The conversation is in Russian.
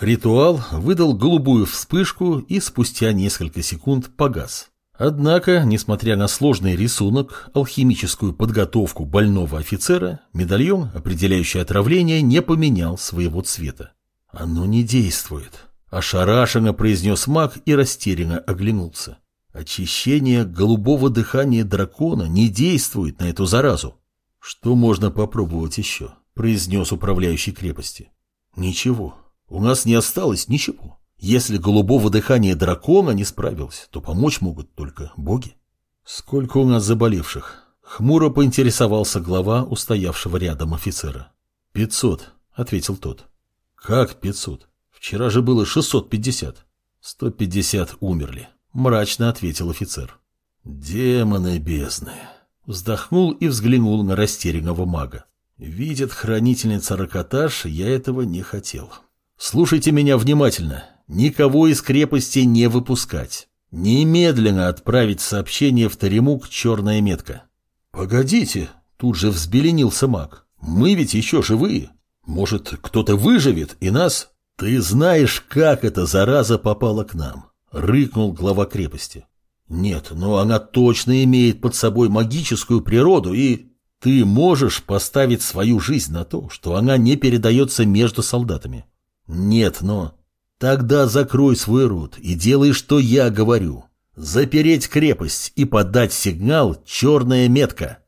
Ритуал выдал голубую вспышку и спустя несколько секунд погас. Однако, несмотря на сложный рисунок, алхимическую подготовку больного офицера, медальон, определяющий отравление, не поменял своего цвета. «Оно не действует», – ошарашенно произнес маг и растерянно оглянулся. «Очищение голубого дыхания дракона не действует на эту заразу». «Что можно попробовать еще?» – произнес управляющий крепости. «Ничего». У нас не осталось ничего. Если голубого дыхания дракона не справился, то помочь могут только боги. Сколько у нас заболевших? Хмуро поинтересовался глава устоявшего рядом офицера. «Пятьсот», — ответил тот. «Как пятьсот? Вчера же было шестьсот пятьдесят». «Сто пятьдесят умерли», — мрачно ответил офицер. «Демоны бездны!» Вздохнул и взглянул на растерянного мага. «Видит хранительница Ракоташ, я этого не хотел». Слушайте меня внимательно. Никого из крепости не выпускать. Немедленно отправить сообщение в Таремук «Черная метка». Погодите, тут же взбеленился маг. Мы ведь еще живые. Может, кто-то выживет и нас... Ты знаешь, как эта зараза попала к нам? Рыкнул глава крепости. Нет, но она точно имеет под собой магическую природу и... Ты можешь поставить свою жизнь на то, что она не передается между солдатами. Нет, но... Тогда закрой свой рот и делай, что я говорю. Запереть крепость и подать сигнал «Черная метка».